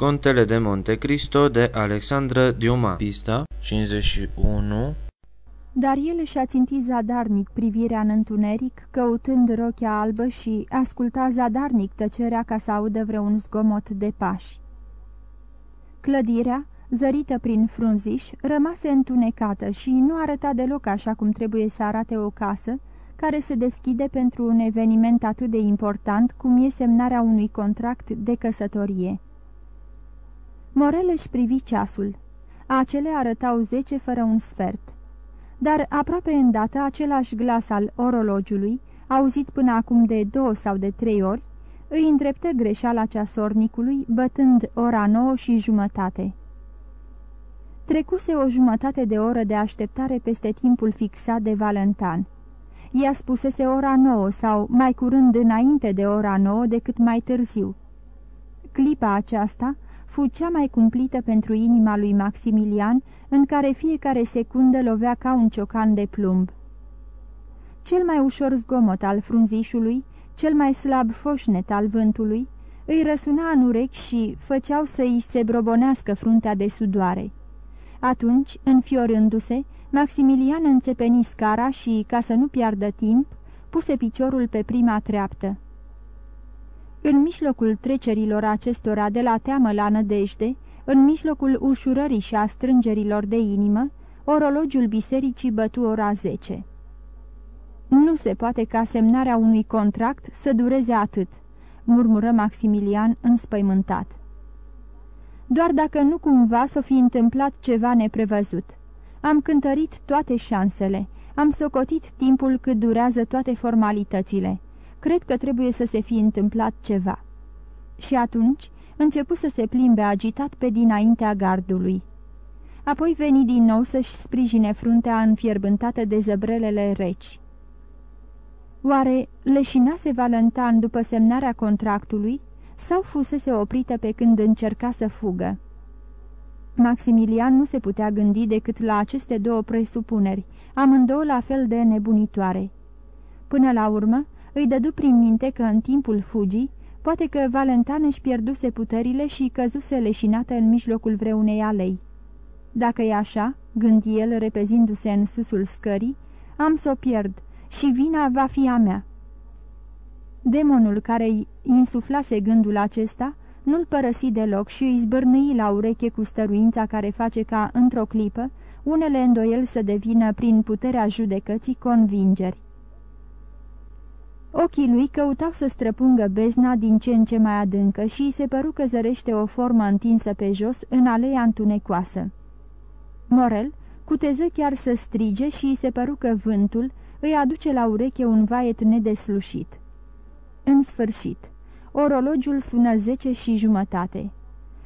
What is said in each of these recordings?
Contele de Monte Cristo de Alexandra Diuma Pista 51 Dar el și-a țintit zadarnic privirea în întuneric, căutând rochea albă și asculta zadarnic tăcerea ca să audă vreun zgomot de pași. Clădirea, zărită prin frunziș, rămase întunecată și nu arăta deloc așa cum trebuie să arate o casă, care se deschide pentru un eveniment atât de important cum e semnarea unui contract de căsătorie. Morel își privi ceasul. Acele arătau zece fără un sfert. Dar aproape îndată același glas al orologiului, auzit până acum de două sau de trei ori, îi îndreptă greșeala ceasornicului, bătând ora nouă și jumătate. Trecuse o jumătate de oră de așteptare peste timpul fixat de Valentan. Ea spusese ora nouă sau mai curând înainte de ora nouă decât mai târziu. Clipa aceasta fu cea mai cumplită pentru inima lui Maximilian, în care fiecare secundă lovea ca un ciocan de plumb. Cel mai ușor zgomot al frunzișului, cel mai slab foșnet al vântului, îi răsuna în urechi și făceau să îi se brobonească fruntea de sudoare. Atunci, înfiorându-se, Maximilian înțepeni scara și, ca să nu piardă timp, puse piciorul pe prima treaptă. În mijlocul trecerilor acestora de la teamă la nădejde, în mijlocul ușurării și a strângerilor de inimă, orologiul bisericii bătu ora zece. Nu se poate ca semnarea unui contract să dureze atât, murmură Maximilian înspăimântat. Doar dacă nu cumva s-o fi întâmplat ceva neprevăzut. Am cântărit toate șansele, am socotit timpul cât durează toate formalitățile. Cred că trebuie să se fi întâmplat ceva. Și atunci începu să se plimbe agitat pe dinaintea gardului. Apoi veni din nou să-și sprijine fruntea înfierbântată de zăbrelele reci. Oare leșinase Valentan după semnarea contractului sau fusese oprită pe când încerca să fugă? Maximilian nu se putea gândi decât la aceste două presupuneri, amândouă la fel de nebunitoare. Până la urmă, îi dădu prin minte că în timpul fugii, poate că Valentan își pierduse puterile și căzuse leșinată în mijlocul vreunei alei. Dacă e așa, gândi el repezindu-se în susul scării, am să o pierd și vina va fi a mea. Demonul care îi insuflase gândul acesta nu-l părăsi deloc și îi zbârnâi la ureche cu stăruința care face ca, într-o clipă, unele îndoieli să devină, prin puterea judecății, convingeri. Ochii lui căutau să străpungă bezna din ce în ce mai adâncă și îi se păru că zărește o formă întinsă pe jos în aleea întunecoasă. Morel cuteză chiar să strige și îi se păru că vântul îi aduce la ureche un vaet nedeslușit. În sfârșit, orologiul sună zece și jumătate.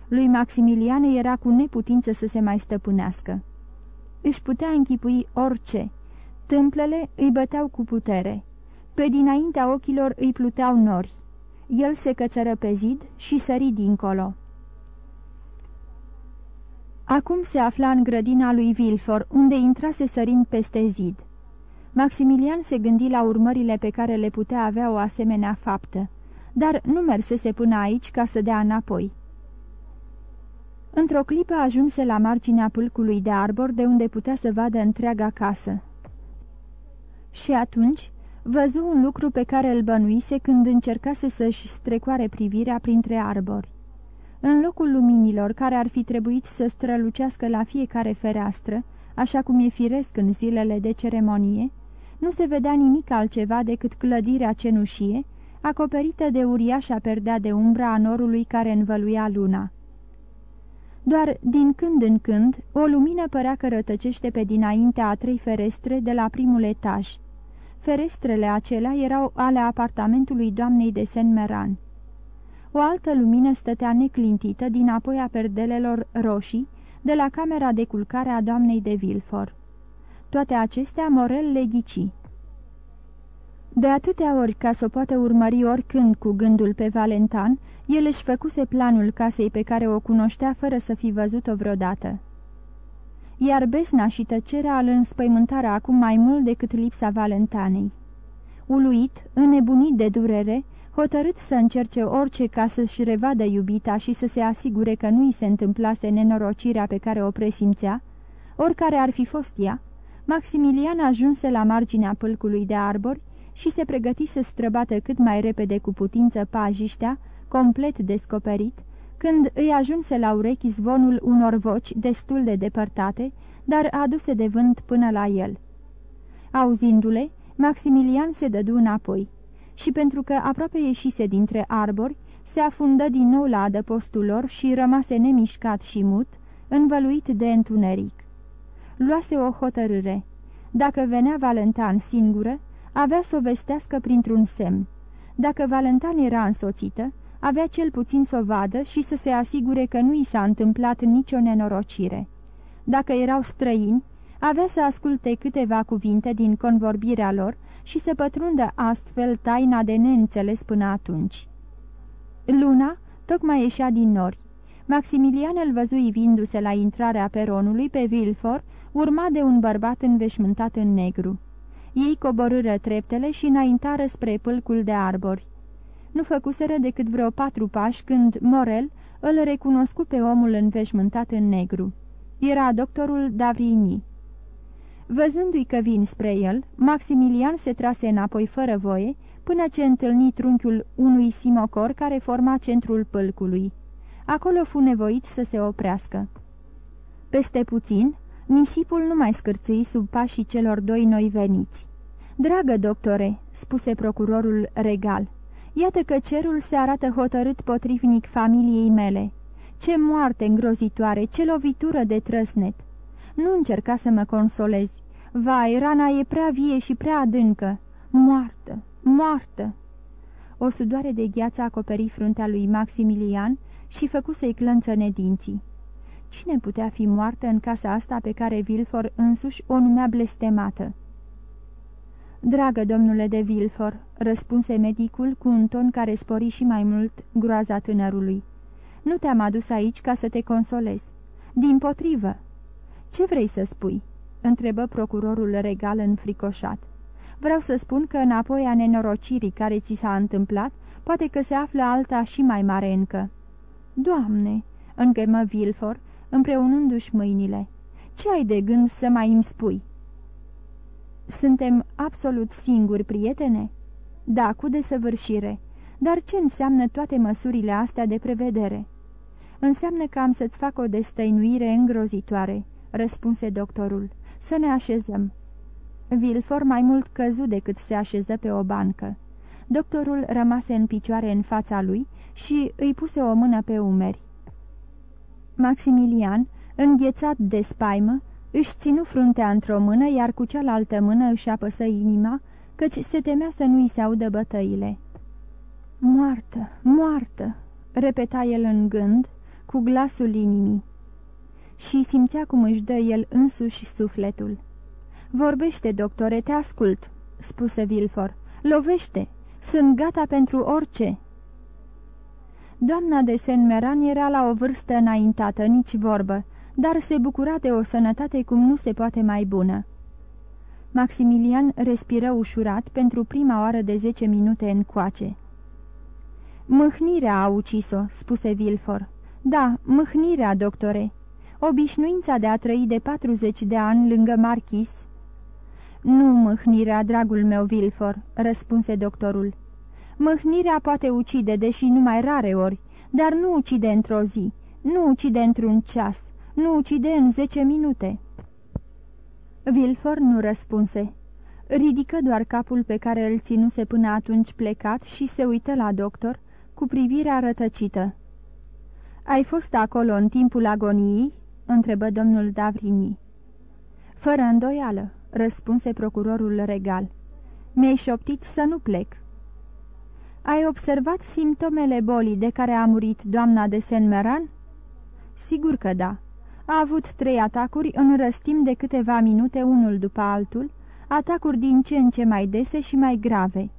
Lui Maximilian era cu neputință să se mai stăpânească. Își putea închipui orice. Tâmplele îi băteau cu putere. Pe dinaintea ochilor îi pluteau nori. El se cățără pe zid și sări dincolo. Acum se afla în grădina lui Vilfor, unde intrase sărind peste zid. Maximilian se gândi la urmările pe care le putea avea o asemenea faptă, dar nu mersese până aici ca să dea înapoi. Într-o clipă ajunse la marginea pâlcului de arbor, de unde putea să vadă întreaga casă. Și atunci văzu un lucru pe care îl bănuise când încercase să-și strecoare privirea printre arbori. În locul luminilor care ar fi trebuit să strălucească la fiecare fereastră, așa cum e firesc în zilele de ceremonie, nu se vedea nimic altceva decât clădirea cenușie, acoperită de uriașa perdea de umbra a norului care învăluia luna. Doar din când în când, o lumină părea că rătăcește pe dinaintea a trei ferestre de la primul etaj. Ferestrele acelea erau ale apartamentului doamnei de Saint-Meran. O altă lumină stătea neclintită din apoi a perdelelor roșii de la camera de culcare a doamnei de Vilfor. Toate acestea Morel le ghici. De atâtea ori ca să o poată urmări oricând cu gândul pe Valentan, el își făcuse planul casei pe care o cunoștea fără să fi văzut-o vreodată. Iar besna și tăcerea îl înspăimântare acum mai mult decât lipsa Valentanei. Uluit, înnebunit de durere, Hotărât să încerce orice ca să-și revadă iubita și să se asigure că nu i se întâmplase nenorocirea pe care o presimțea, oricare ar fi fost ea, Maximilian ajunse la marginea pâlcului de arbori și se pregăti să străbată cât mai repede cu putință pajiștea, complet descoperit, când îi ajunse la urechi zvonul unor voci destul de depărtate, dar aduse de vânt până la el. Auzindu-le, Maximilian se dădu înapoi și pentru că aproape ieșise dintre arbori, se afundă din nou la adăpostul lor și rămase nemișcat și mut, învăluit de întuneric. Luase o hotărâre. Dacă venea Valentan singură, avea să o vestească printr-un semn. Dacă Valentan era însoțită, avea cel puțin să o vadă și să se asigure că nu i s-a întâmplat nicio nenorocire. Dacă erau străini, avea să asculte câteva cuvinte din convorbirea lor și să pătrundă astfel taina de neînțeles până atunci. Luna tocmai ieșea din nori. Maximilian îl văzu ivindu-se la intrarea peronului pe Vilfor, urma de un bărbat înveșmântat în negru. Ei coborâră treptele și înaintară spre pâlcul de arbori. Nu făcuseră decât vreo patru pași când Morel îl recunoscu pe omul înveșmântat în negru. Era doctorul Davrini. Văzându-i că vin spre el, Maximilian se trase înapoi fără voie, până ce întâlni trunchiul unui simocor care forma centrul pâlcului. Acolo fu nevoit să se oprească. Peste puțin, nisipul nu mai scârțâi sub pașii celor doi noi veniți. Dragă doctore," spuse procurorul regal, iată că cerul se arată hotărât potrivnic familiei mele. Ce moarte îngrozitoare, ce lovitură de trăsnet! Nu încerca să mă consolezi. Vai, rana e prea vie și prea adâncă. Moartă, moartă! O sudoare de gheață acoperi fruntea lui Maximilian și făcu să-i clănțăne dinții. Cine putea fi moartă în casa asta pe care Vilfor însuși o numea blestemată? Dragă domnule de Vilfor, răspunse medicul cu un ton care spori și mai mult groaza tânărului. Nu te-am adus aici ca să te consolezi. Din potrivă. Ce vrei să spui?" întrebă procurorul regal înfricoșat. Vreau să spun că înapoi a nenorocirii care ți s-a întâmplat, poate că se află alta și mai mare încă." Doamne!" înghemă Vilfor, împreunându-și mâinile. Ce ai de gând să mai îmi spui?" Suntem absolut singuri, prietene?" Da, cu desăvârșire. Dar ce înseamnă toate măsurile astea de prevedere?" Înseamnă că am să-ți fac o destăinuire îngrozitoare," răspunse doctorul. Să ne așezăm." Vilfor mai mult căzu decât se așeză pe o bancă. Doctorul rămase în picioare în fața lui și îi puse o mână pe umeri. Maximilian, înghețat de spaimă, își ținu fruntea într-o mână, iar cu cealaltă mână își apăsă inima, căci se temea să nu-i se audă bătăile. Moartă, moartă!" repeta el în gând, cu glasul inimii. Și simțea cum își dă el însuși sufletul. Vorbește, doctore, te ascult," spuse Vilfor. Lovește! Sunt gata pentru orice!" Doamna de Saint-Meran era la o vârstă înaintată, nici vorbă, dar se bucura de o sănătate cum nu se poate mai bună. Maximilian respiră ușurat pentru prima oară de zece minute încoace. Mâhnirea a ucis-o," spuse Vilfor. Da, mâhnirea, doctore. Obișnuința de a trăi de 40 de ani lângă marchis." Nu mâhnirea, dragul meu, Vilfor," răspunse doctorul. Mâhnirea poate ucide, deși numai rare ori, dar nu ucide într-o zi, nu ucide într-un ceas, nu ucide în zece minute." Vilfor nu răspunse. Ridică doar capul pe care îl ținuse până atunci plecat și se uită la doctor cu privirea rătăcită. Ai fost acolo în timpul agoniei?" întrebă domnul Davrini. Fără îndoială," răspunse procurorul regal. Mi-ai șoptit să nu plec." Ai observat simptomele bolii de care a murit doamna de Saint-Meran?" Sigur că da. A avut trei atacuri în răstim de câteva minute unul după altul, atacuri din ce în ce mai dese și mai grave.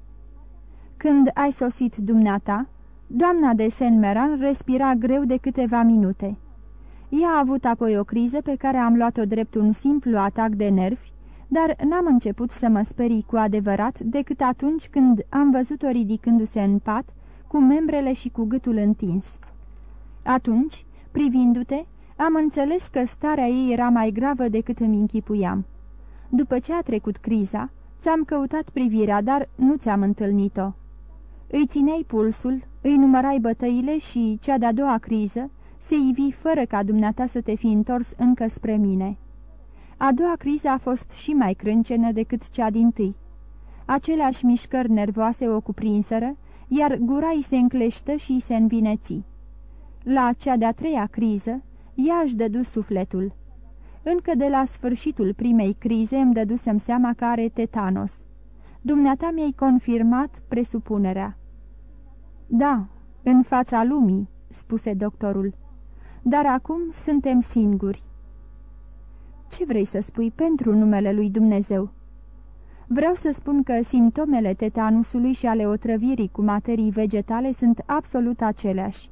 Când ai sosit dumneata, doamna de Saint-Meran respira greu de câteva minute. Ea a avut apoi o criză pe care am luat-o drept un simplu atac de nervi, dar n-am început să mă sperii cu adevărat decât atunci când am văzut-o ridicându-se în pat, cu membrele și cu gâtul întins. Atunci, privindu-te, am înțeles că starea ei era mai gravă decât îmi închipuiam. După ce a trecut criza, ți-am căutat privirea, dar nu ți-am întâlnit-o. Îi țineai pulsul, îi numărai bătăile și, cea de-a doua criză, se ivi fără ca dumneata să te fi întors încă spre mine. A doua criză a fost și mai crâncenă decât cea din tâi. Aceleași mișcări nervoase o cuprinseră, iar gura îi se încleștă și îi se învineți. La cea de-a treia criză, ea își dădu sufletul. Încă de la sfârșitul primei crize îmi dădusem seama că are tetanos. Dumneata mi-ai confirmat presupunerea. Da, în fața lumii, spuse doctorul. Dar acum suntem singuri. Ce vrei să spui pentru numele lui Dumnezeu? Vreau să spun că simptomele tetanusului și ale otrăvirii cu materii vegetale sunt absolut aceleași.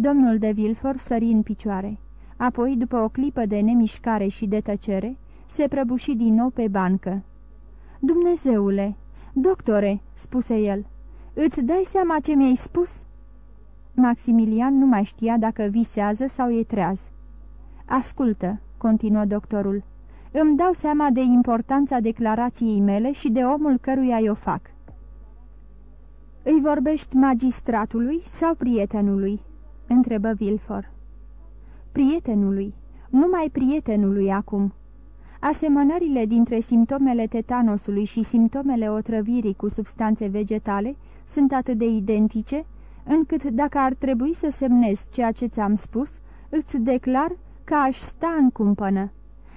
Domnul de Vilfor sări în picioare. Apoi, după o clipă de nemișcare și de tăcere, se prăbuși din nou pe bancă. Dumnezeule! Doctore!" spuse el. Îți dai seama ce mi-ai spus?" Maximilian nu mai știa dacă visează sau e treaz. Ascultă!" continuă doctorul. Îmi dau seama de importanța declarației mele și de omul căruia o fac." Îi vorbești magistratului sau prietenului?" Întrebă Vilfor. Prietenului, numai prietenului acum. Asemănările dintre simptomele tetanosului și simptomele otrăvirii cu substanțe vegetale sunt atât de identice, încât dacă ar trebui să semnez ceea ce ți-am spus, îți declar că aș sta în cumpănă.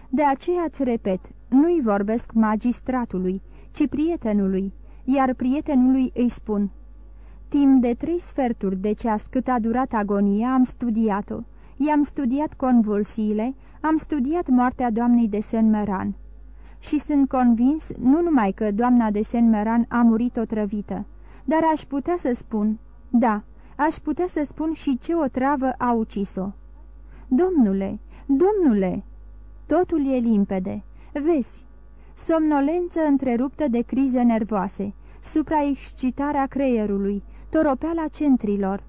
De aceea îți repet, nu-i vorbesc magistratului, ci prietenului, iar prietenului îi spun. Timp de trei sferturi de ceas cât a durat agonia, am studiat-o. I-am studiat convulsiile, am studiat moartea doamnei de Saint-Meran. Și sunt convins nu numai că doamna de Saint-Meran a murit otrăvită, dar aș putea să spun, da, aș putea să spun și ce o travă a ucis-o. Domnule, domnule, totul e limpede, vezi, somnolență întreruptă de crize nervoase, supraexcitarea creierului, toropeala centrilor,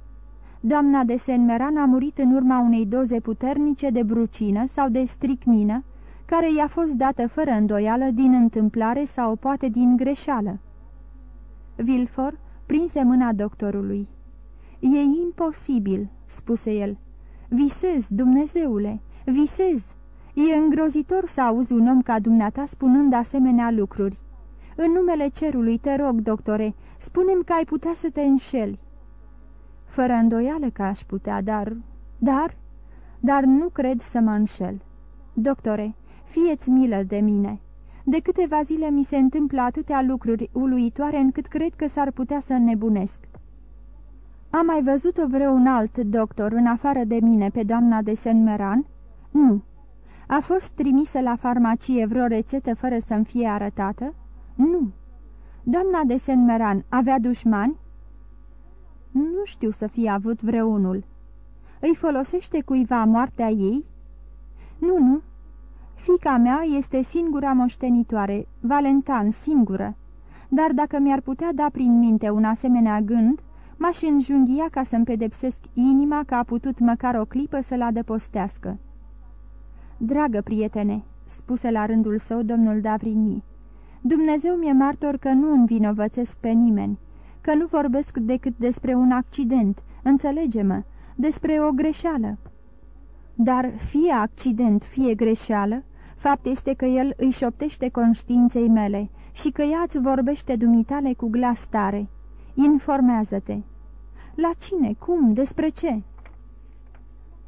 Doamna de Senmeran a murit în urma unei doze puternice de brucină sau de stricnină, care i-a fost dată fără îndoială din întâmplare sau poate din greșeală. Vilfor prinse mâna doctorului. E imposibil," spuse el. Visez, Dumnezeule, visez. E îngrozitor să auzi un om ca dumneata spunând asemenea lucruri. În numele cerului, te rog, doctore, spunem că ai putea să te înșeli. Fără îndoială că aș putea, dar... Dar... Dar nu cred să mă înșel. Doctore, fieți milă de mine. De câteva zile mi se întâmplă atâtea lucruri uluitoare încât cred că s-ar putea să înnebunesc. Am mai văzut-o vreun alt doctor în afară de mine pe doamna de Senmeran? Nu. A fost trimisă la farmacie vreo rețetă fără să-mi fie arătată? Nu. Doamna de Senmeran avea dușmani? Nu știu să fie avut vreunul. Îi folosește cuiva moartea ei? Nu, nu. Fica mea este singura moștenitoare, Valentan, singură. Dar dacă mi-ar putea da prin minte un asemenea gând, m-aș înjunghia ca să-mi pedepsesc inima că a putut măcar o clipă să-l adăpostească. Dragă prietene, spuse la rândul său domnul Davrini, Dumnezeu mi-e martor că nu învinovățesc pe nimeni că nu vorbesc decât despre un accident, înțelege-mă, despre o greșeală. Dar fie accident, fie greșeală, fapt este că el îi șoptește conștiinței mele și că ea îți vorbește dumitale cu glas tare. Informează-te. La cine? Cum? Despre ce?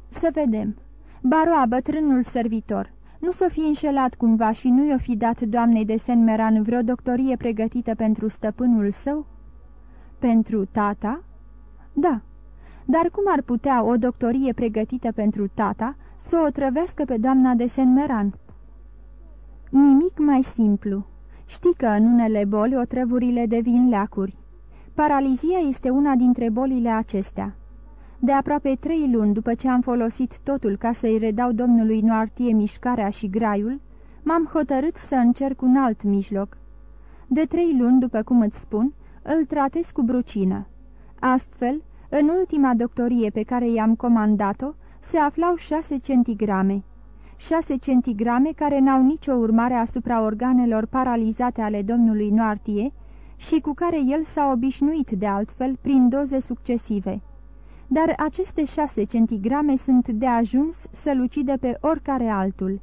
Să vedem. Baroa, bătrânul servitor, nu s-o fi înșelat cumva și nu i-o fi dat doamnei de Senmeran vreo doctorie pregătită pentru stăpânul său? Pentru tata? Da. Dar cum ar putea o doctorie pregătită pentru tata să o trăvească pe doamna de Senmeran? Nimic mai simplu. Știi că în unele boli otrăvurile devin leacuri. Paralizia este una dintre bolile acestea. De aproape trei luni după ce am folosit totul ca să-i redau domnului Noartie mișcarea și graiul, m-am hotărât să încerc un alt mijloc. De trei luni, după cum îți spun, îl tratez cu brucină. Astfel, în ultima doctorie pe care i-am comandat-o, se aflau șase centigrame. Șase centigrame care n-au nicio urmare asupra organelor paralizate ale domnului Noartie și cu care el s-a obișnuit de altfel prin doze succesive. Dar aceste șase centigrame sunt de ajuns să lucide pe oricare altul.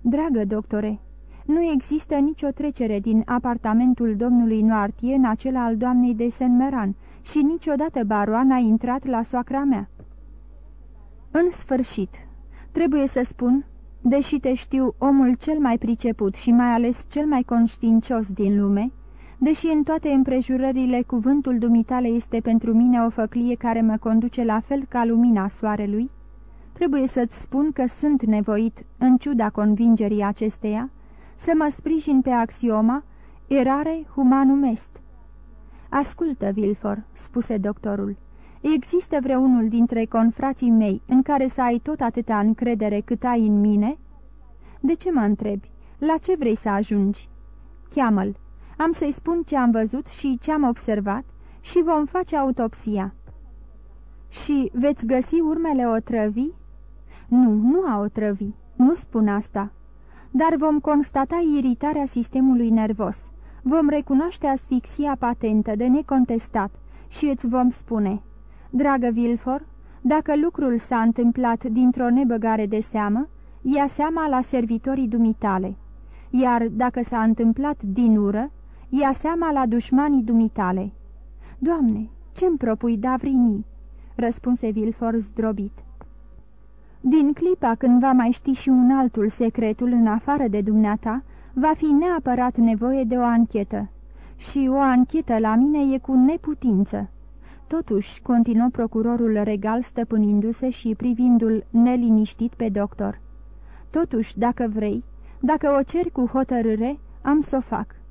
Dragă doctore, nu există nicio trecere din apartamentul domnului Noartie în acela al doamnei de Saint-Meran și niciodată baroan a intrat la soacra mea. În sfârșit, trebuie să spun, deși te știu omul cel mai priceput și mai ales cel mai conștiincios din lume, deși în toate împrejurările cuvântul dumitale este pentru mine o făclie care mă conduce la fel ca lumina soarelui, trebuie să-ți spun că sunt nevoit, în ciuda convingerii acesteia, să mă sprijin pe axioma erare humanum est. Ascultă, Vilfor, spuse doctorul, există vreunul dintre confrații mei în care să ai tot atâta încredere cât ai în mine? De ce mă întrebi? La ce vrei să ajungi? Cheamă-l. Am să-i spun ce am văzut și ce am observat și vom face autopsia. Și veți găsi urmele otrăvii? Nu, nu a otrăvii. Nu spun asta dar vom constata iritarea sistemului nervos. Vom recunoaște asfixia patentă de necontestat și îți vom spune, dragă Vilfor, dacă lucrul s-a întâmplat dintr-o nebăgare de seamă, ia seama la servitorii dumitale, iar dacă s-a întâmplat din ură, ia seama la dușmanii dumitale. Doamne, ce-mi propui, Davrini?" răspunse Vilfor zdrobit. Din clipa când va mai ști și un altul secretul în afară de dumneata, va fi neapărat nevoie de o anchetă. Și o anchetă la mine e cu neputință. Totuși, continuă procurorul regal stăpânindu-se și privindu-l neliniștit pe doctor. Totuși, dacă vrei, dacă o ceri cu hotărâre, am să o fac.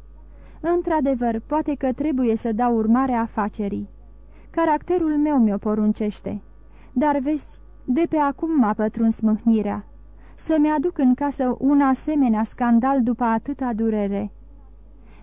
Într-adevăr, poate că trebuie să dau urmare afacerii. Caracterul meu mi-o poruncește. Dar vezi, de pe acum m-a pătruns mâhnirea. Să-mi aduc în casă un asemenea scandal după atâta durere.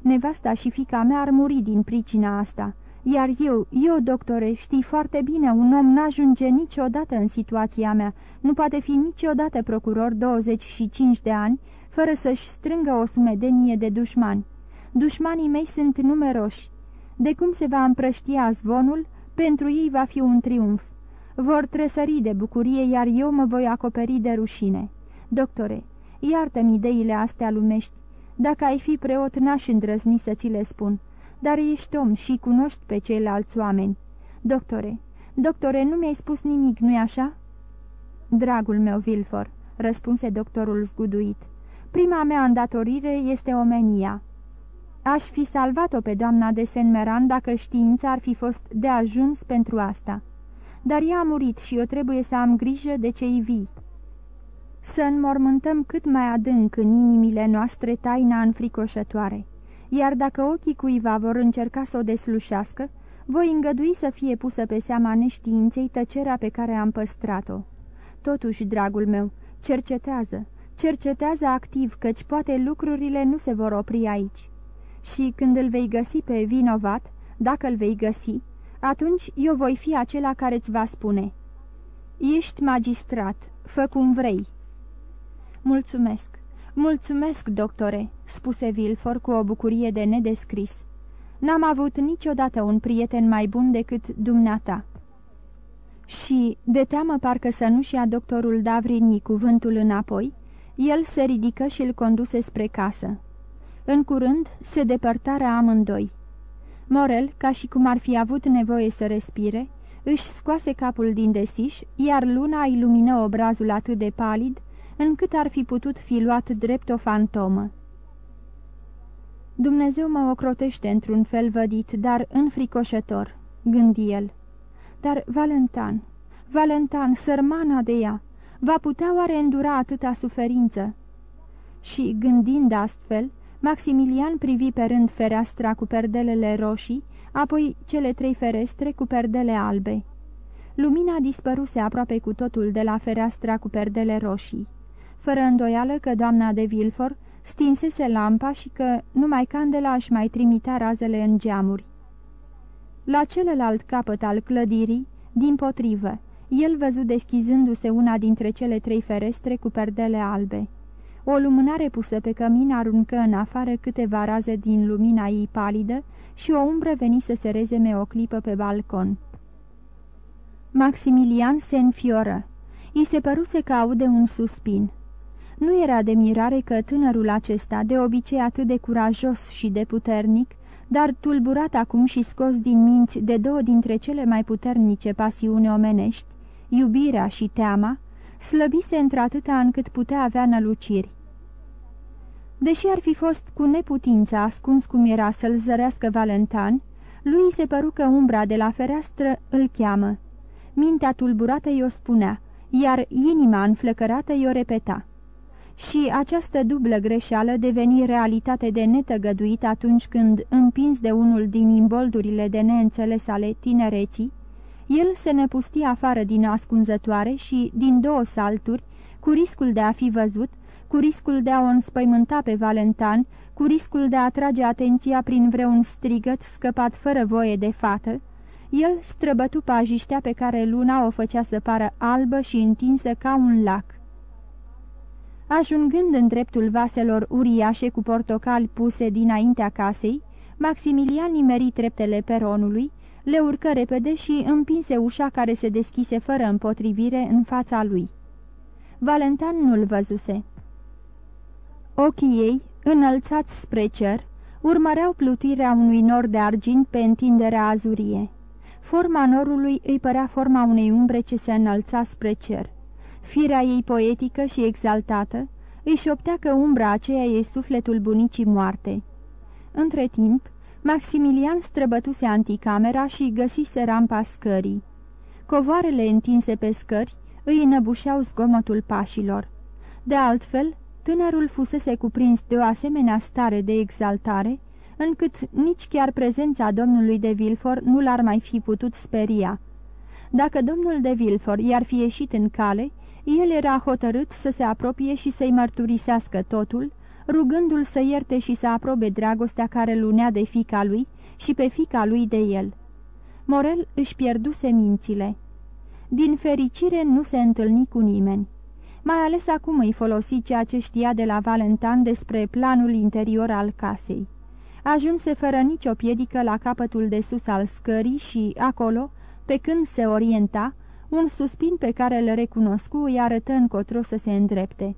Nevasta și fica mea ar muri din pricina asta, iar eu, eu, doctore, știi foarte bine, un om n-ajunge niciodată în situația mea, nu poate fi niciodată procuror 25 de ani, fără să-și strângă o sumedenie de dușmani. Dușmanii mei sunt numeroși. De cum se va împrăștia zvonul, pentru ei va fi un triumf vor tresări de bucurie, iar eu mă voi acoperi de rușine. Doctore, iartă-mi ideile astea lumești. Dacă ai fi preot, n-aș îndrăzni să ți le spun, dar ești om și cunoști pe ceilalți oameni. Doctore, doctore, nu mi-ai spus nimic, nu-i așa?" Dragul meu, Vilfor," răspunse doctorul zguduit, prima mea îndatorire este omenia." Aș fi salvat-o pe doamna de Senmeran dacă știința ar fi fost de ajuns pentru asta dar ea a murit și eu trebuie să am grijă de cei vii. Să înmormântăm cât mai adânc în inimile noastre taina înfricoșătoare, iar dacă ochii cuiva vor încerca să o deslușească, voi îngădui să fie pusă pe seama neștiinței tăcerea pe care am păstrat-o. Totuși, dragul meu, cercetează, cercetează activ, căci poate lucrurile nu se vor opri aici. Și când îl vei găsi pe vinovat, dacă îl vei găsi, atunci eu voi fi acela care îți va spune Ești magistrat, fă cum vrei." Mulțumesc, mulțumesc, doctore," spuse Vilfor cu o bucurie de nedescris. N-am avut niciodată un prieten mai bun decât dumneata." Și, de teamă parcă să nu-și ia doctorul Davrini cuvântul înapoi, el se ridică și îl conduse spre casă. În curând se depărtară amândoi. Morel, ca și cum ar fi avut nevoie să respire, își scoase capul din desiș, iar luna ilumină obrazul atât de palid, încât ar fi putut fi luat drept o fantomă. Dumnezeu mă ocrotește într-un fel vădit, dar înfricoșător, gândi el. Dar Valentan, Valentan, sărmana de ea, va putea oare îndura atâta suferință? Și, gândind astfel, Maximilian privi pe rând fereastra cu perdelele roșii, apoi cele trei ferestre cu perdele albe. Lumina dispăruse aproape cu totul de la fereastra cu perdele roșii. fără îndoială că doamna de Vilfort stinsese lampa și că numai candela își mai trimitea razele în geamuri. La celălalt capăt al clădirii, din potrivă, el văzu deschizându-se una dintre cele trei ferestre cu perdele albe. O lumânare pusă pe cămin aruncă în afară câteva raze din lumina ei palidă și o umbră veni să se rezeme o clipă pe balcon. Maximilian se înfioră. I se păruse că aude un suspin. Nu era de mirare că tânărul acesta, de obicei atât de curajos și de puternic, dar tulburat acum și scos din minți de două dintre cele mai puternice pasiuni omenești, iubirea și teama, slăbise într-atâta încât putea avea năluciri. Deși ar fi fost cu neputință ascuns cum era să-l zărească Valentan, lui se păru că umbra de la fereastră îl cheamă. Mintea tulburată i-o spunea, iar inima înflăcărată i-o repeta. Și această dublă greșeală deveni realitate de netăgăduit atunci când, împins de unul din imboldurile de neînțeles ale tinereții, el se năpustia afară din ascunzătoare și, din două salturi, cu riscul de a fi văzut, cu riscul de a o înspăimânta pe Valentan, cu riscul de a atrage atenția prin vreun strigăt scăpat fără voie de fată, el străbătu pajiștea pe care luna o făcea să pară albă și întinsă ca un lac. Ajungând în dreptul vaselor uriașe cu portocali puse dinaintea casei, Maximilian nimeri treptele peronului, le urcă repede și împinse ușa care se deschise fără împotrivire în fața lui. Valentan nu-l văzuse. Ochii ei, înălțați spre cer, urmăreau plutirea unui nor de argint pe întinderea azurie. Forma norului îi părea forma unei umbre ce se înălța spre cer. Firea ei poetică și exaltată își șoptea că umbra aceea e sufletul bunicii moarte. Între timp, Maximilian străbătuse anticamera și găsise rampa scării. Covoarele întinse pe scări îi înăbușeau zgomotul pașilor. De altfel, tânărul fusese cuprins de o asemenea stare de exaltare, încât nici chiar prezența domnului de Vilfor nu l-ar mai fi putut speria. Dacă domnul de Vilfor i-ar fi ieșit în cale, el era hotărât să se apropie și să-i mărturisească totul, rugându-l să ierte și să aprobe dragostea care lunea de fica lui și pe fica lui de el. Morel își pierduse mințile. Din fericire nu se întâlni cu nimeni. Mai ales acum îi folosi ceea ce știa de la Valentan despre planul interior al casei. Ajunse fără nicio piedică la capătul de sus al scării și, acolo, pe când se orienta, un suspin pe care îl recunoscu îi arătă încotro să se îndrepte.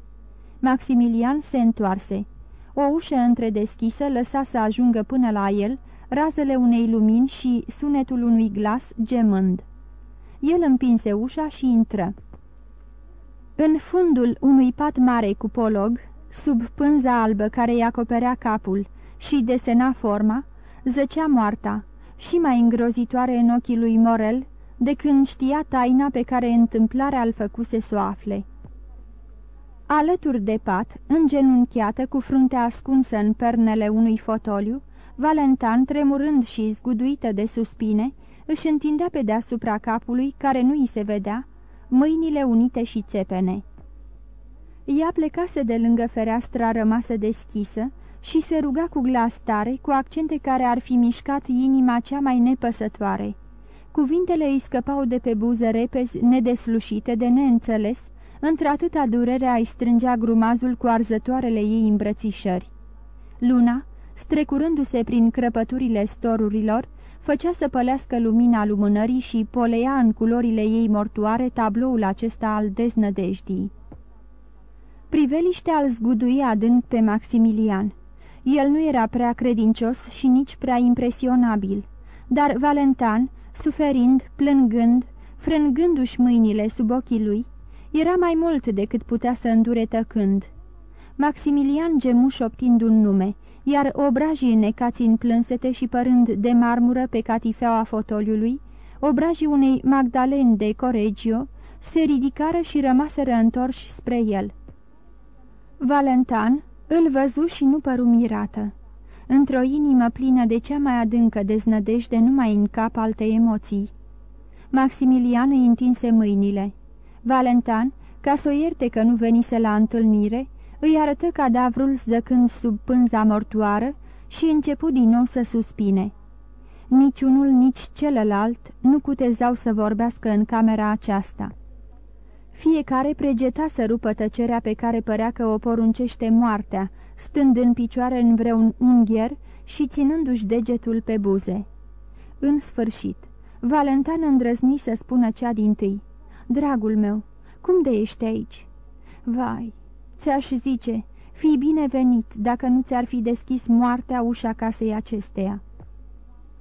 Maximilian se întoarse. O ușă întredeschisă lăsa să ajungă până la el razele unei lumini și sunetul unui glas gemând. El împinse ușa și intră. În fundul unui pat mare cu polog, sub pânza albă care îi acoperea capul și desena forma, zăcea moarta, și mai îngrozitoare în ochii lui Morel, de când știa taina pe care întâmplarea îl făcuse să o afle. Alături de pat, îngenunchiată cu fruntea ascunsă în pernele unui fotoliu, Valentan, tremurând și zguduită de suspine, își întindea pe deasupra capului, care nu îi se vedea, mâinile unite și țepene. Ea plecase de lângă fereastra rămasă deschisă și se ruga cu glas tare, cu accente care ar fi mișcat inima cea mai nepăsătoare. Cuvintele îi scăpau de pe buze repezi, nedeslușite, de neînțeles, într-atâta durere îi strângea grumazul cu arzătoarele ei îmbrățișări. Luna, strecurându-se prin crăpăturile storurilor, făcea să pălească lumina lumânării și poleia în culorile ei mortoare tabloul acesta al deznădejdii. Priveliștea îl zguduia adânc pe Maximilian. El nu era prea credincios și nici prea impresionabil, dar Valentan, suferind, plângând, frângându-și mâinile sub ochii lui, era mai mult decât putea să îndure tăcând. Maximilian gemuș șoptind un nume, iar obrajii necați în plânsete și părând de marmură pe catifeaua fotoliului, obrajii unei Magdalene de Corregio, se ridicară și rămaseră întorși spre el. Valentan îl văzu și nu păru mirată. Într-o inimă plină de cea mai adâncă deznădejde numai în cap alte emoții. Maximilian îi întinse mâinile. Valentan, Ca să o ierte că nu venise la întâlnire, îi arătă cadavrul zăcând sub pânza mortoară și început din nou să suspine. Niciunul, nici celălalt nu cutezau să vorbească în camera aceasta. Fiecare pregeta să rupă tăcerea pe care părea că o poruncește moartea, stând în picioare în vreun ungher și ținându-și degetul pe buze. În sfârșit, Valentan îndrăzni să spună cea din tâi. Dragul meu, cum de ești aici?" Vai, ți-aș zice, fii binevenit dacă nu ți-ar fi deschis moartea ușa casei acesteia."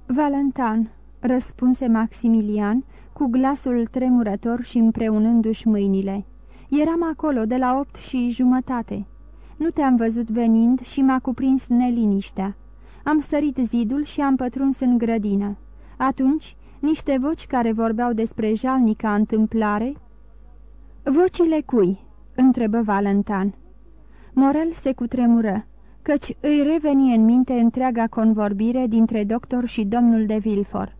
Valentan, răspunse Maximilian, cu glasul tremurător și împreunându-și mâinile. Eram acolo de la opt și jumătate. Nu te-am văzut venind și m-a cuprins neliniștea. Am sărit zidul și am pătruns în grădină. Atunci, niște voci care vorbeau despre jalnica întâmplare... Vocile cui?" Întrebă Valentan. Morel se cutremură, căci îi reveni în minte întreaga convorbire dintre doctor și domnul de Vilfor.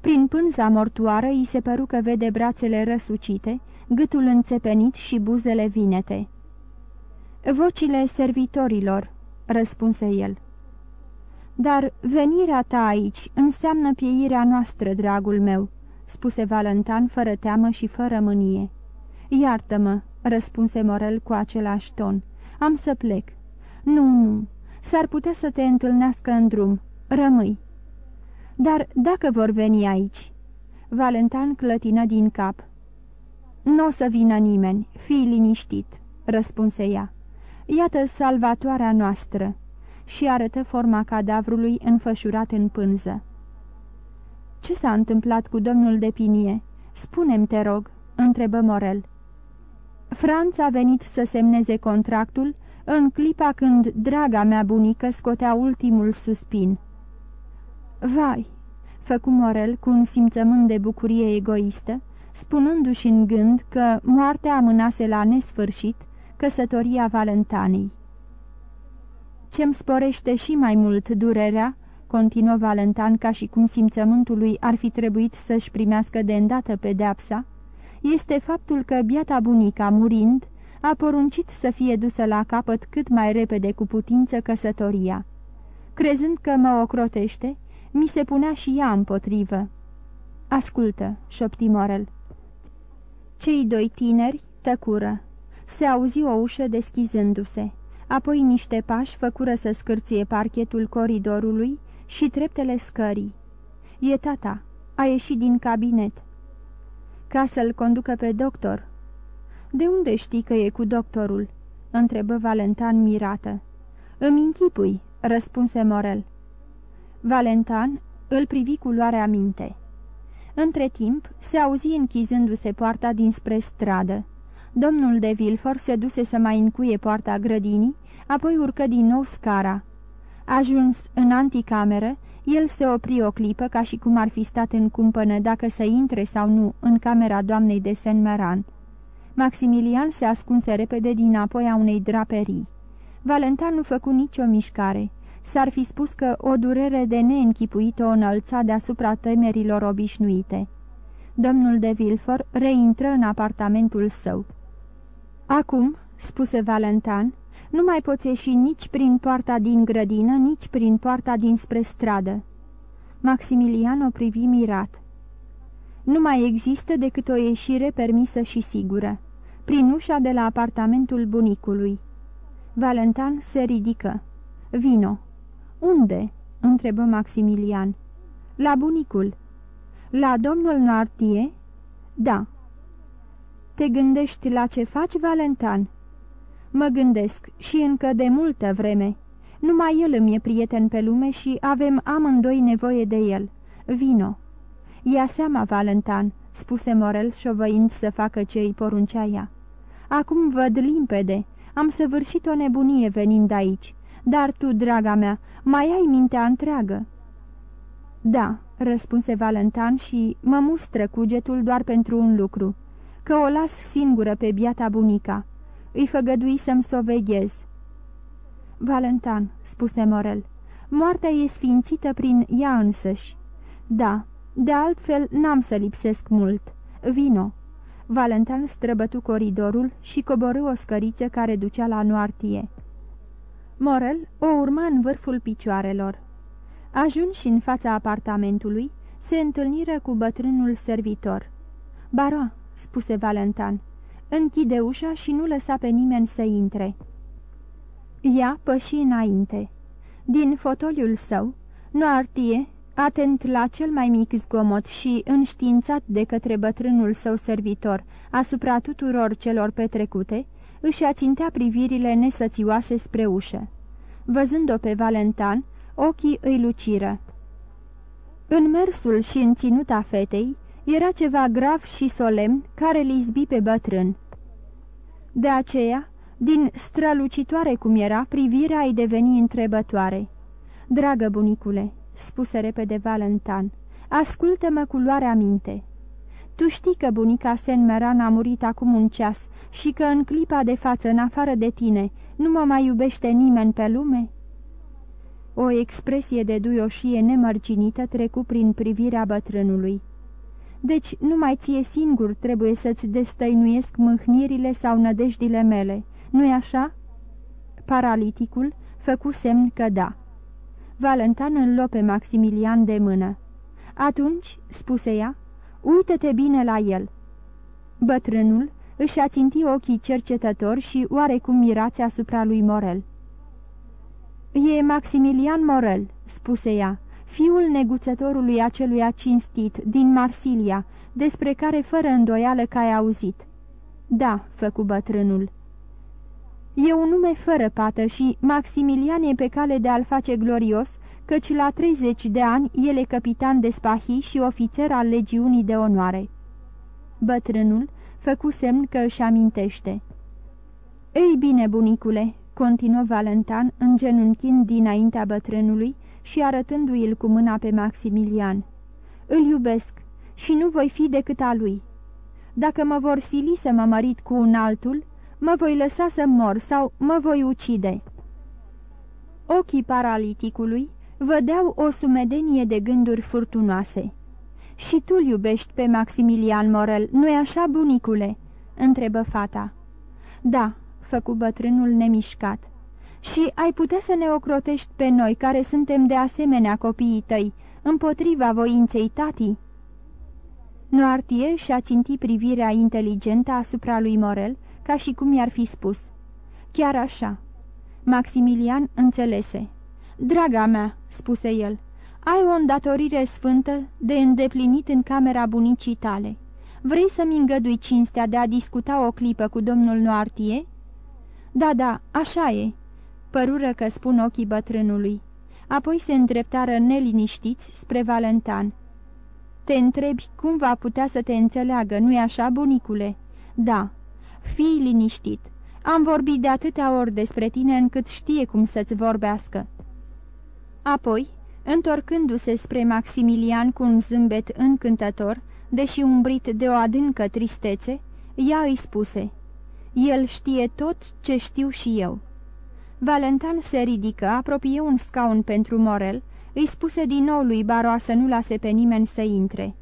Prin pânza mortoară îi se păru că vede brațele răsucite, gâtul înțepenit și buzele vinete. Vocile servitorilor," răspunse el. Dar venirea ta aici înseamnă pieirea noastră, dragul meu," spuse Valentan fără teamă și fără mânie. Iartă-mă," răspunse Morel cu același ton. Am să plec." Nu, nu, s-ar putea să te întâlnească în drum. Rămâi." Dar dacă vor veni aici?" Valentan clătină din cap. Nu o să vină nimeni, fii liniștit," răspunse ea. Iată salvatoarea noastră." Și arătă forma cadavrului înfășurat în pânză. Ce s-a întâmplat cu domnul de Pinie? Spune-mi, te rog," întrebă Morel. Franț a venit să semneze contractul în clipa când draga mea bunică scotea ultimul suspin. Vai, făcu Morel cu un simțământ de bucurie egoistă, spunându-și în gând că moartea amânase la nesfârșit căsătoria Valentanei. Ce-mi sporește și mai mult durerea, continuă Valentan ca și cum simțământul lui ar fi trebuit să-și primească de îndată pedeapsa, este faptul că biata bunica, murind, a poruncit să fie dusă la capăt cât mai repede cu putință căsătoria. Crezând că mă ocrotește, mi se punea și ea împotrivă. Ascultă, șopti Morel. Cei doi tineri tăcură. Se auzi o ușă deschizându-se. Apoi niște pași făcură să scârție parchetul coridorului și treptele scării. E tata. A ieșit din cabinet. Ca să-l conducă pe doctor. De unde știi că e cu doctorul?" întrebă Valentan mirată. Îmi închipui," răspunse Morel. Valentan îl privi cu luarea minte. Între timp, se auzi închizându-se poarta dinspre stradă. Domnul de Vilfor se duse să mai încuie poarta grădinii, apoi urcă din nou scara. Ajuns în anticameră, el se opri o clipă ca și cum ar fi stat în cumpănă dacă să intre sau nu în camera doamnei de Saint-Meran. Maximilian se ascunse repede dinapoi a unei draperii. Valentan nu făcu nicio mișcare. S-ar fi spus că o durere de neînchipuit o înălța deasupra temerilor obișnuite. Domnul de Vilfor reintră în apartamentul său. Acum," spuse Valentan, nu mai poți ieși nici prin poarta din grădină, nici prin poarta dinspre stradă." Maximilian o privi mirat. Nu mai există decât o ieșire permisă și sigură, prin ușa de la apartamentul bunicului. Valentan se ridică. Vino. Unde?" întrebă Maximilian. La bunicul." La domnul Noartie?" Da." Te gândești la ce faci, Valentan?" Mă gândesc și încă de multă vreme. Numai el îmi e prieten pe lume și avem amândoi nevoie de el. Vino." Ia seama, Valentan," spuse Morel, șovăind să facă ce îi poruncea ea. Acum văd limpede. Am săvârșit o nebunie venind aici. Dar tu, draga mea, mai ai mintea întreagă." Da," răspunse Valentan și mă mustră cugetul doar pentru un lucru, că o las singură pe biata bunica. Îi făgădui să-mi soveghez." Valentan," spuse Morel, moartea e sfințită prin ea însăși. Da, de altfel n-am să lipsesc mult. Vino. Valentin străbătu coridorul și coborâ o scăriță care ducea la Noartie. Morel o urmă în vârful picioarelor. Ajunși în fața apartamentului, se întâlniră cu bătrânul servitor. Baro, spuse Valentin, închide ușa și nu lăsa pe nimeni să intre. Ea păși înainte. Din fotoliul său, Noartie, atent la cel mai mic zgomot și înștiințat de către bătrânul său servitor asupra tuturor celor petrecute, își ațintea privirile nesățioase spre ușă. Văzând-o pe Valentan, ochii îi luciră. În mersul și în ținuta fetei era ceva grav și solemn care îl izbi pe bătrân. De aceea, din strălucitoare cum era, privirea îi deveni întrebătoare. Dragă bunicule," spuse repede Valentan, ascultă-mă cu luarea minte. Tu știi că bunica Senmeran a murit acum un ceas și că în clipa de față, în afară de tine, nu mă mai iubește nimeni pe lume?" O expresie de duioșie nemărginită trecu prin privirea bătrânului. Deci numai ție singur trebuie să-ți destăinuiesc mâhnirile sau nădejdile mele, nu-i așa?" Paraliticul făcu semn că da. Valentan îl pe Maximilian de mână. Atunci," spuse ea, uită-te bine la el." Bătrânul își aținti ochii cercetători și oarecum mirați asupra lui Morel. E Maximilian Morel," spuse ea, fiul neguțătorului aceluia cinstit din Marsilia, despre care fără îndoială că ai auzit." Da," făcu bătrânul. E un nume fără pată și Maximilian e pe cale de a-l face glorios, căci la 30 de ani el e capitan de spahii și ofițer al legiunii de onoare." Bătrânul făcu semn că își amintește. Ei bine, bunicule," continuă Valentan, îngenunchind dinaintea bătrânului și arătându-i-l cu mâna pe Maximilian. Îl iubesc și nu voi fi decât a lui. Dacă mă vor sili să mă mărit cu un altul, mă voi lăsa să mor sau mă voi ucide." Ochii paraliticului vădeau o sumedenie de gânduri furtunoase. Și tu iubești pe Maximilian Morel, nu-i așa, bunicule?" întrebă fata. Da," făcu bătrânul nemișcat. Și ai putea să ne ocrotești pe noi, care suntem de asemenea copiii tăi, împotriva voinței tatii?" Noartie și-a țintit privirea inteligentă asupra lui Morel, ca și cum i-ar fi spus. Chiar așa. Maximilian înțelese. Draga mea," spuse el, ai o îndatorire sfântă de îndeplinit în camera bunicii tale. Vrei să-mi îngădui cinstea de a discuta o clipă cu domnul Noartie?" Da, da, așa e," părură că spun ochii bătrânului. Apoi se îndreptară neliniștiți spre Valentan. Te întrebi cum va putea să te înțeleagă, nu-i așa, bunicule?" Da, fii liniștit. Am vorbit de atâtea ori despre tine încât știe cum să-ți vorbească." Apoi, întorcându-se spre Maximilian cu un zâmbet încântător, deși umbrit de o adâncă tristețe, ea îi spuse, El știe tot ce știu și eu." Valentan se ridică, apropie un scaun pentru Morel, îi spuse din nou lui Baroa să nu lase pe nimeni să intre.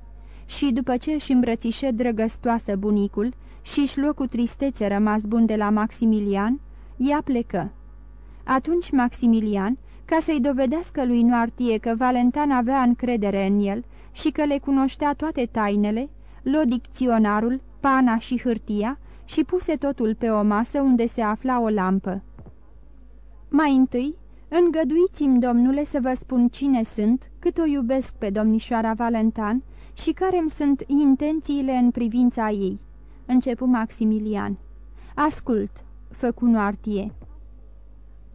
Și după ce își îmbrățișă drăgăstoasă bunicul, și își luă cu tristețe rămas bun de la Maximilian, ea plecă. Atunci Maximilian, ca să-i dovedească lui Noartie că Valentan avea încredere în el și că le cunoștea toate tainele, luă dicționarul, pana și hârtia și puse totul pe o masă unde se afla o lampă. Mai întâi, îngăduiți-mi, domnule, să vă spun cine sunt, cât o iubesc pe domnișoara Valentan și care-mi sunt intențiile în privința ei începu Maximilian. Ascult, făcu Noartie.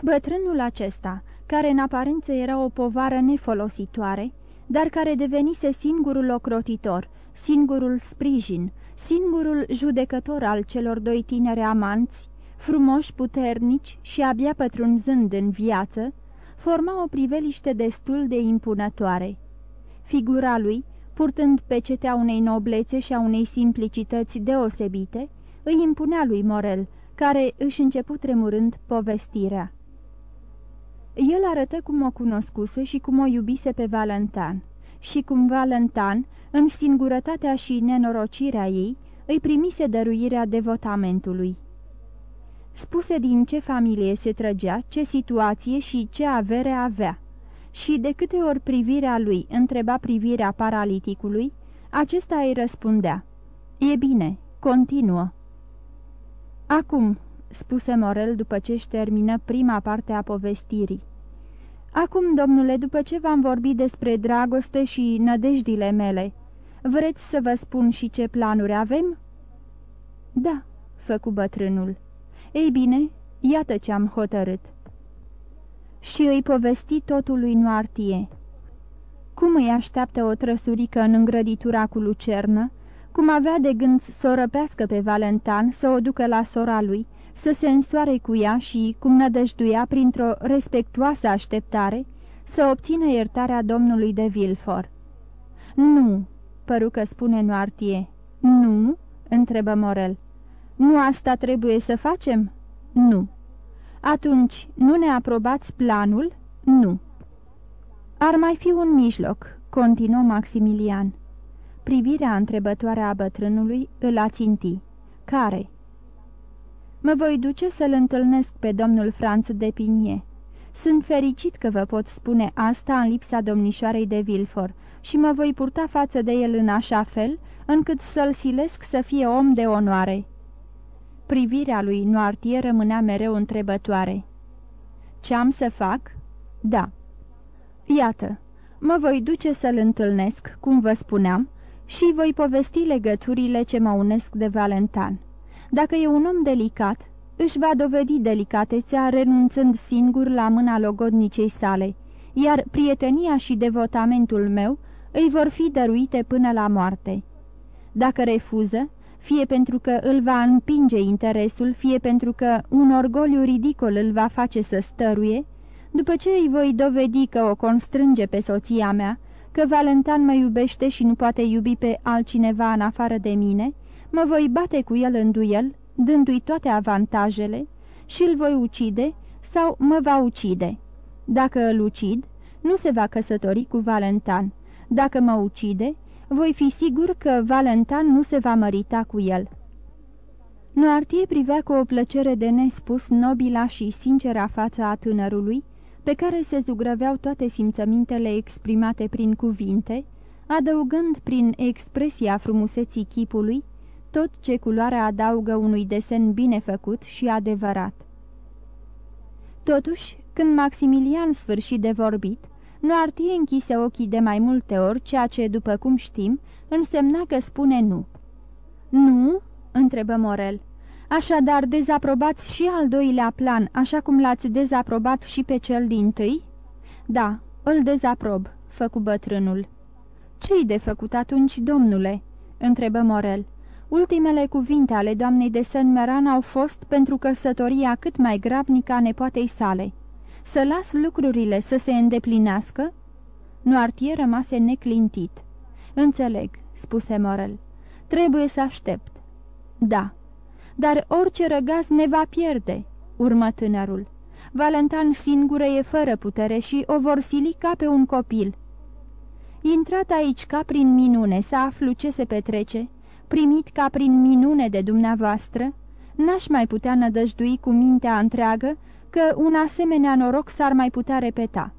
Bătrânul acesta, care în aparență era o povară nefolositoare, dar care devenise singurul ocrotitor, singurul sprijin, singurul judecător al celor doi tineri amanți, frumoși, puternici și abia pătrunzând în viață, forma o priveliște destul de impunătoare. Figura lui, purtând pecetea unei noblețe și a unei simplicități deosebite, îi impunea lui Morel, care își început tremurând povestirea. El arătă cum o cunoscuse și cum o iubise pe Valentan și cum Valentan, în singurătatea și nenorocirea ei, îi primise dăruirea devotamentului. Spuse din ce familie se trăgea, ce situație și ce avere avea. Și de câte ori privirea lui întreba privirea paraliticului, acesta îi răspundea. E bine, continuă." Acum," spuse Morel după ce își termină prima parte a povestirii. Acum, domnule, după ce v-am vorbit despre dragoste și nădejdile mele, vreți să vă spun și ce planuri avem?" Da," făcu bătrânul. Ei bine, iată ce am hotărât." Și îi povesti totul lui Noartie. Cum îi așteaptă o trăsurică în îngrăditura cu lucernă, cum avea de gând să o răpească pe Valentan, să o ducă la sora lui, să se însoare cu ea și, cum nădăjduia printr-o respectuoasă așteptare, să obțină iertarea domnului de Vilfor. Nu, păru că spune Noartie. Nu?" întrebă Morel. Nu asta trebuie să facem?" Nu." Atunci, nu ne aprobați planul?" Nu." Ar mai fi un mijloc," continuă Maximilian. Privirea întrebătoare a bătrânului îl aținti. Care?" Mă voi duce să-l întâlnesc pe domnul Franț de Pinie. Sunt fericit că vă pot spune asta în lipsa domnișoarei de Vilfor și mă voi purta față de el în așa fel, încât să-l silesc să fie om de onoare." Privirea lui Noartie rămânea mereu întrebătoare. Ce am să fac?" Da." Iată, mă voi duce să-l întâlnesc, cum vă spuneam, și voi povesti legăturile ce mă unesc de Valentan. Dacă e un om delicat, își va dovedi delicatețea renunțând singur la mâna logodnicei sale, iar prietenia și devotamentul meu îi vor fi dăruite până la moarte. Dacă refuză, fie pentru că îl va împinge interesul, fie pentru că un orgoliu ridicol îl va face să stăruie, după ce îi voi dovedi că o constrânge pe soția mea, că Valentan mă iubește și nu poate iubi pe altcineva în afară de mine, mă voi bate cu el în duel, dându-i toate avantajele, și îl voi ucide sau mă va ucide. Dacă îl ucid, nu se va căsători cu Valentan. Dacă mă ucide, voi fi sigur că Valentan nu se va mărita cu el. Noartie privea cu o plăcere de nespus nobila și sincera fața a tânărului, pe care se zugrăveau toate simțămintele exprimate prin cuvinte, adăugând prin expresia frumuseții chipului tot ce culoarea adaugă unui desen bine făcut și adevărat. Totuși, când Maximilian sfârșit de vorbit, Noartie închise ochii de mai multe ori, ceea ce, după cum știm, însemna că spune nu. Nu?" întrebă Morel. Așadar, dezaprobați și al doilea plan, așa cum l-ați dezaprobat și pe cel din tâi?" Da, îl dezaprob," făcu bătrânul. Ce-i de făcut atunci, domnule?" întrebă Morel. Ultimele cuvinte ale doamnei de Saint-Meran au fost pentru căsătoria cât mai grabnică a nepoatei sale. Să las lucrurile să se îndeplinească? Noartie rămase neclintit. Înțeleg," spuse Morel. Trebuie să aștept." Da." Dar orice răgaz ne va pierde," urmă tânărul. Valentan singură e fără putere și o vor sili ca pe un copil." Intrat aici ca prin minune să aflu ce se petrece, primit ca prin minune de dumneavoastră, n-aș mai putea nădăjdui cu mintea întreagă că un asemenea noroc s-ar mai putea repeta.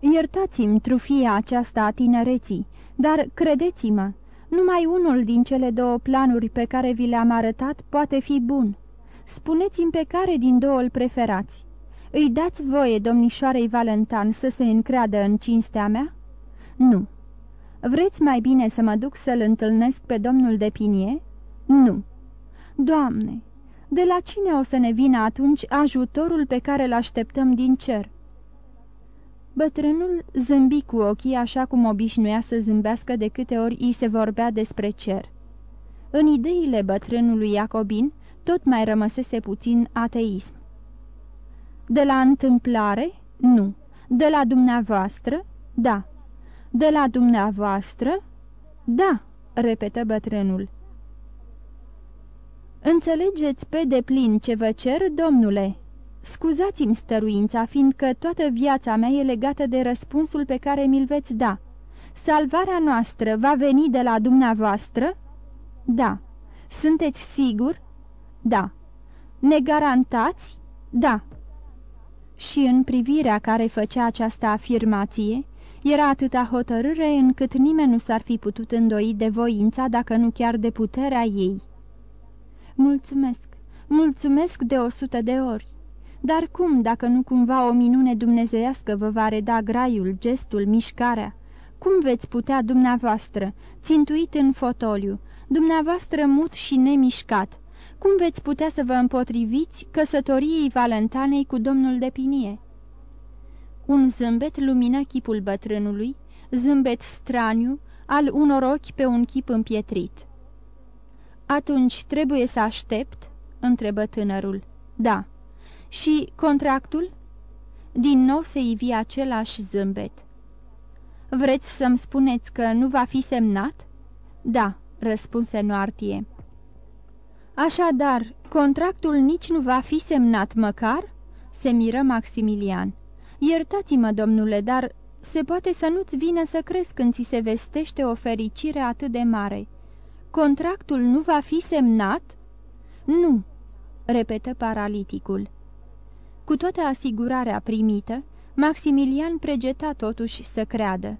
Iertați-mi trufia aceasta a tinereții, dar credeți-mă, numai unul din cele două planuri pe care vi le-am arătat poate fi bun. Spuneți-mi pe care din două îl preferați. Îi dați voie domnișoarei Valentan să se încreadă în cinstea mea? Nu. Vreți mai bine să mă duc să-l întâlnesc pe domnul de Pinie? Nu. Doamne, de la cine o să ne vină atunci ajutorul pe care îl așteptăm din cer? Bătrânul zâmbi cu ochii așa cum obișnuia să zâmbească de câte ori îi se vorbea despre cer. În ideile bătrânului Iacobin tot mai rămăsese puțin ateism. De la întâmplare? Nu. De la dumneavoastră? Da. De la dumneavoastră? Da, repetă bătrânul. Înțelegeți pe deplin ce vă cer, domnule?" Scuzați-mi stăruința, fiindcă toată viața mea e legată de răspunsul pe care mi-l veți da. Salvarea noastră va veni de la dumneavoastră?" Da. Sunteți sigur? Da. Ne garantați? Da. Și în privirea care făcea această afirmație, era atâta hotărâre încât nimeni nu s-ar fi putut îndoi de voința, dacă nu chiar de puterea ei. Mulțumesc, mulțumesc de o sută de ori. Dar cum, dacă nu cumva o minune dumnezeiască vă va reda graiul, gestul, mișcarea? Cum veți putea dumneavoastră, țintuit în fotoliu, dumneavoastră mut și nemișcat, cum veți putea să vă împotriviți căsătoriei Valentanei cu domnul de Pinie? Un zâmbet lumină chipul bătrânului, zâmbet straniu, al unor ochi pe un chip împietrit. Atunci trebuie să aștept?" întrebă tânărul. Da." Și contractul?" Din nou se ivi același zâmbet. Vreți să-mi spuneți că nu va fi semnat?" Da," răspunse Noartie. Așadar, contractul nici nu va fi semnat măcar?" se miră Maximilian. Iertați-mă, domnule, dar se poate să nu-ți vină să crezi când ți se vestește o fericire atât de mare. Contractul nu va fi semnat?" Nu," repetă paraliticul. Cu toată asigurarea primită, Maximilian pregeta totuși să creadă.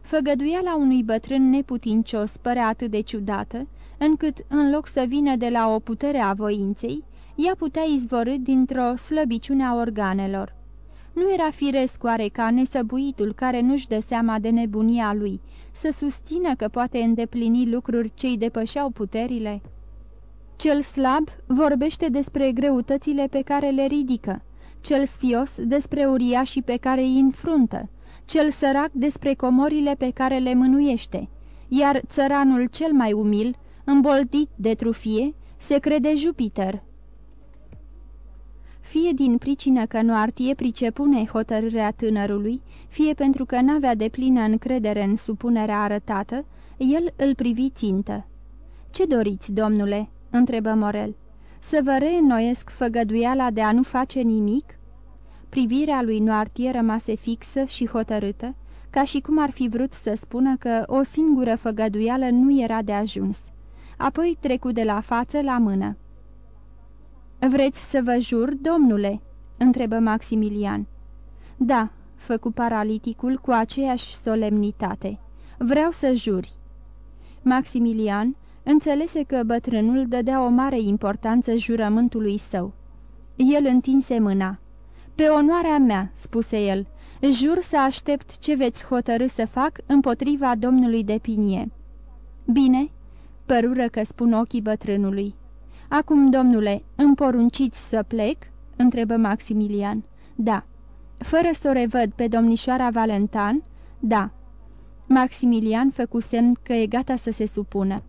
Făgăduiala unui bătrân neputincios părea atât de ciudată, încât, în loc să vină de la o putere a voinței, ea putea izvorâ dintr-o slăbiciune a organelor. Nu era firesc oare ca nesăbuitul care nu-și dă seama de nebunia lui, să susțină că poate îndeplini lucruri ce-i depășeau puterile? Cel slab vorbește despre greutățile pe care le ridică, cel sfios despre uriașii pe care îi înfruntă, cel sărac despre comorile pe care le mânuiește, iar țăranul cel mai umil, îmboldit de trufie, se crede Jupiter. Fie din pricină că nu artie pricepune hotărârea tânărului, fie pentru că n-avea de plină încredere în supunerea arătată, el îl privi țintă. Ce doriți, domnule?" întrebă Morel. Să vă reînnoiesc făgăduiala de a nu face nimic?" Privirea lui Noartie rămase fixă și hotărâtă, ca și cum ar fi vrut să spună că o singură făgăduială nu era de ajuns. Apoi trecu de la față la mână. Vreți să vă jur, domnule?" întrebă Maximilian. Da," făcu paraliticul cu aceeași solemnitate. Vreau să juri." Maximilian înțelese că bătrânul dădea o mare importanță jurământului său. El întinse mâna. Pe onoarea mea," spuse el, jur să aștept ce veți hotărâ să fac împotriva domnului de Pinie." Bine," părură că spun ochii bătrânului. Acum, domnule, îmi porunciți să plec?" întrebă Maximilian. Da." Fără să o revăd pe domnișoara Valentan?" Da." Maximilian făcu semn că e gata să se supună.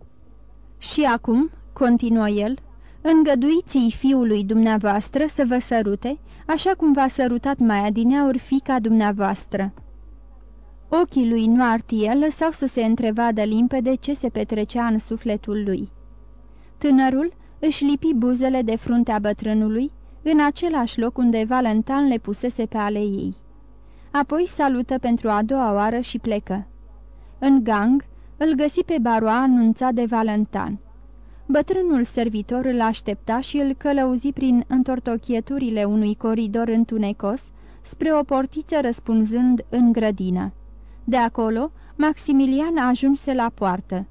Și acum," continuă el, îngăduiți-i fiului dumneavoastră să vă sărute, așa cum v-a sărutat mai adineauri fica dumneavoastră." Ochii lui Noartie lăsau să se întrevadă limpede ce se petrecea în sufletul lui. Tânărul își lipi buzele de fruntea bătrânului, în același loc unde Valentan le pusese pe ale ei. Apoi salută pentru a doua oară și plecă. În gang îl găsi pe baroa anunțat de Valentan. Bătrânul servitor îl aștepta și îl călăuzi prin întortochieturile unui coridor întunecos spre o portiță răspunzând în grădină. De acolo, Maximilian ajunse la poartă.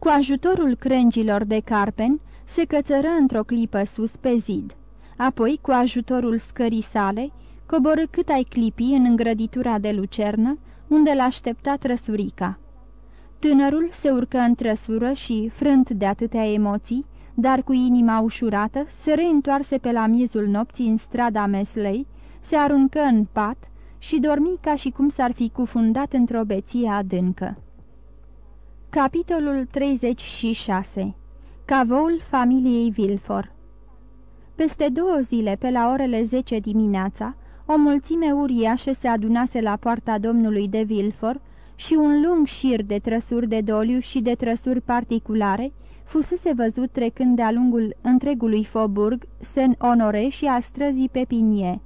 Cu ajutorul crengilor de carpen, se cățără într-o clipă sus pe zid. Apoi, cu ajutorul scării sale, coborâ cât ai clipi în îngrăditura de lucernă, unde l-aștepta trăsurica. Tânărul se urcă în trăsură și, frânt de atâtea emoții, dar cu inima ușurată, se reîntoarse pe la miezul nopții în strada Meslei, se aruncă în pat și dormi ca și cum s-ar fi cufundat într-o beție adâncă. Capitolul 36 Cavoul familiei Vilfor Peste două zile, pe la orele 10 dimineața, o mulțime uriașă se adunase la poarta domnului de Vilfor și un lung șir de trăsuri de doliu și de trăsuri particulare fusese văzut trecând de-a lungul întregului Faubourg, Saint-Honoré și a străzii Pepinie.